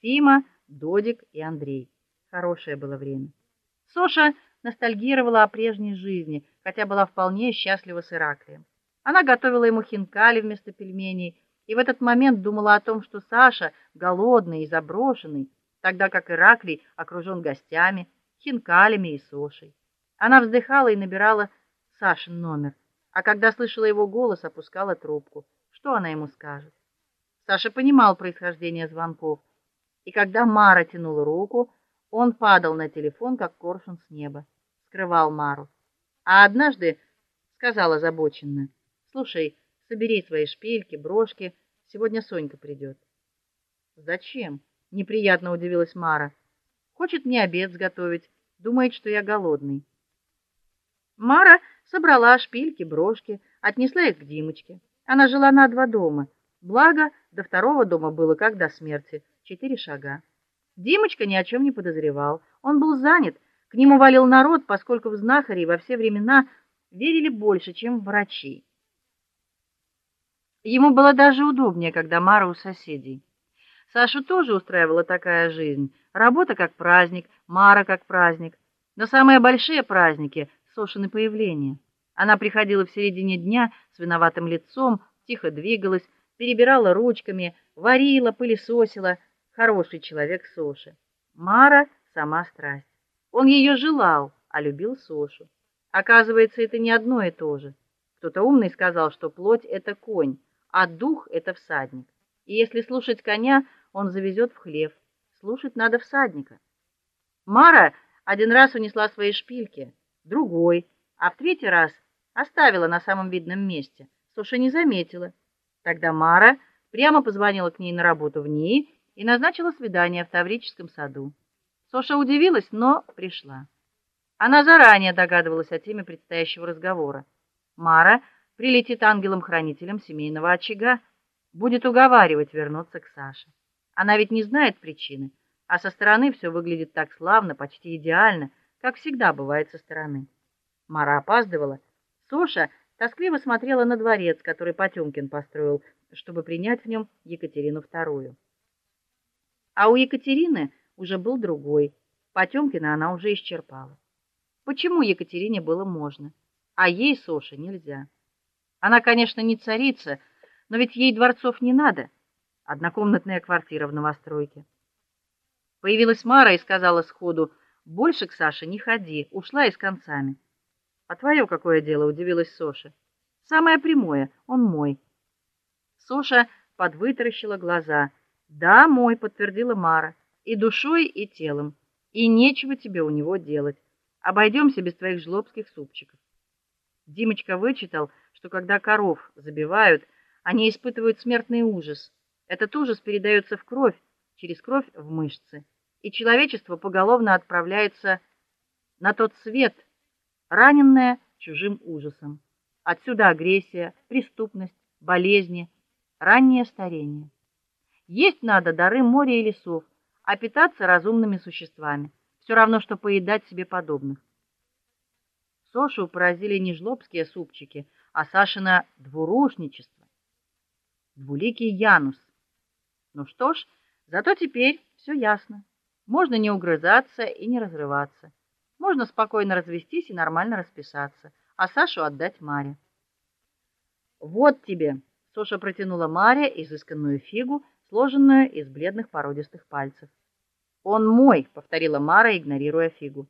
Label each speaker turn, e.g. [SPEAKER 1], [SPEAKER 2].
[SPEAKER 1] Фима, Додик и Андрей. Хорошее было время. Соша ностальгировала о прежней жизни, хотя была вполне счастлива с Ираклием. Она готовила ему хинкали вместо пельменей и в этот момент думала о том, что Саша голодный и заброшенный, тогда как Ираклий окружен гостями, хинкалями и Сошей. Она вздыхала и набирала Сашин номер, а когда слышала его голос, опускала трубку. Что она ему скажет? Саша понимал происхождение звонков, и когда Мара тянула руку, он падал на телефон как коршун с неба, скрывал Мару. А однажды сказала озабоченно: "Слушай, собери свои шпильки, брошки, сегодня Сонька придет». "Зачем?" неприятно удивилась Мара. "Хочет мне обед сготовить, думает, что я голодный". Мара собрала шпильки, брошки, отнесла их к Димочке. Она жила на два дома. Благо, до второго дома было как до смерти четыре шага. Димочка ни о чем не подозревал. Он был занят, к нему валил народ, поскольку в знахарей во все времена верили больше, чем в врачей. Ему было даже удобнее, когда Мара у соседей. Сашу тоже устраивала такая жизнь. Работа как праздник, Мара как праздник. Но самые большие праздники Сошины появление. Она приходила в середине дня с виноватым лицом, тихо двигалась, перебирала ручками, варила, пылесосила, хороший человек Соша. Мара сама страсть. Он ее желал, а любил Сошу. Оказывается, это не одно и то же. Кто-то умный сказал, что плоть это конь, а дух это всадник. И если слушать коня, он завезет в хлев. Слушать надо всадника. Мара один раз унесла свои шпильки, другой, а в третий раз оставила на самом видном месте. Соша не заметила. Тогда Мара прямо позвонила к ней на работу в НИИ и назначила свидание в Таврическом саду. Соша удивилась, но пришла. Она заранее догадывалась о теме предстоящего разговора. Мара прилетит ангелом-хранителем семейного очага, будет уговаривать вернуться к Саше. Она ведь не знает причины, а со стороны все выглядит так славно, почти идеально, как всегда бывает со стороны. Мара опаздывала. Соша тоскливо смотрела на дворец, который Потёмкин построил, чтобы принять в нем Екатерину II. А у Екатерины уже был другой. Потёмкина она уже исчерпала. Почему Екатерине было можно, а ей Соше нельзя? Она, конечно, не царица, но ведь ей дворцов не надо. Однокомнатная квартира в новостройке. Появилась Мара и сказала сходу: "Больше к Саше не ходи, ушла и с концами". "А твое какое дело?" удивилась Соша. "Самое прямое, он мой". Соша подвытаращила глаза. "Да, мой", подтвердила Мара. "И душой, и телом. И нечего тебе у него делать. Обойдемся без твоих жлобских супчиков". Димочка вычитал, что когда коров забивают, они испытывают смертный ужас. Этот ужас передается в кровь, через кровь в мышцы, и человечество поголовно отправляется на тот свет, раненное чужим ужасом. Отсюда агрессия, преступность, болезни, раннее старение. Есть надо дары моря и лесов, а питаться разумными существами. Все равно что поедать себе подобных. Сошу поразили не жлобские супчики, а Сашина двурушничество. Двуликий Янус. Ну что ж, зато теперь все ясно. Можно не угрызаться и не разрываться. Можно спокойно развестись и нормально расписаться, а Сашу отдать Маре. Вот тебе. Соша протянула Маре изысканную фигу, сложенную из бледных породистых пальцев. Он мой, повторила Мара, игнорируя фигу.